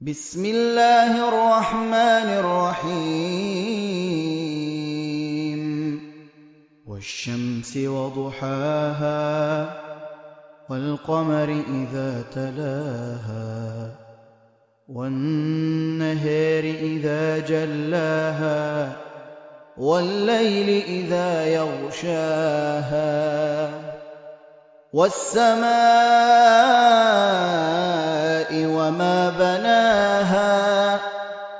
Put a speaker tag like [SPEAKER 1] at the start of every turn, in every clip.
[SPEAKER 1] بِسْمِ اللَّهِ الرَّحْمَٰنِ الرَّحِيمِ. وَالشَّمْسِ وَضُحَاهَا وَالْقَمَرِ إِذَا تَلَاهَا وَالنَّهَارِ إِذَا جَلَّاهَا وَاللَّيْلِ إِذَا يَغْشَاهَا وَالسَّمَاءِ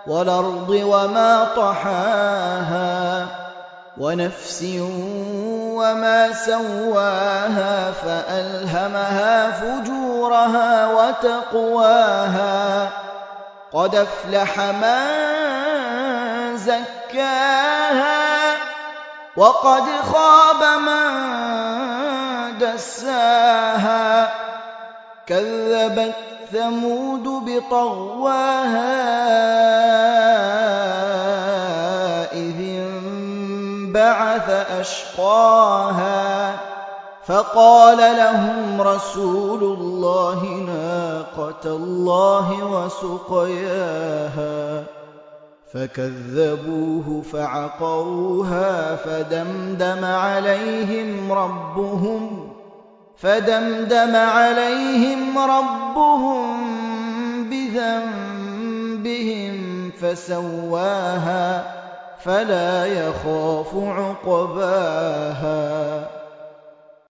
[SPEAKER 1] وَالْأَرْضِ وَمَا طَحَاهَا وَنَفْسٍ وَمَا سَوَّاهَا فَأَلْهَمَهَا فُجُورَهَا وَتَقْوَاهَا قَدْ أَفْلَحَ مَن زَكَّاهَا وَقَدْ خَابَ مَن دَسَّاهَا كَذَّبَتْ ثَمُودُ بِطَغْوَاهَا إِذِ انبَعَثَ أَشْقَاهَا فَقَالَ لَهُمْ رَسُولُ اللَّهِ نَاقَةَ اللَّهِ وَسُقْيَاهَا فَكَذَّبُوهُ فَعَقَرُوهَا فَدَمْدَمَ عَلَيْهِمْ رَبُّهُم بِذَنبِهِمْ فَسَوَّاهَا فَلَا يَخَافُ عُقْبَاهَا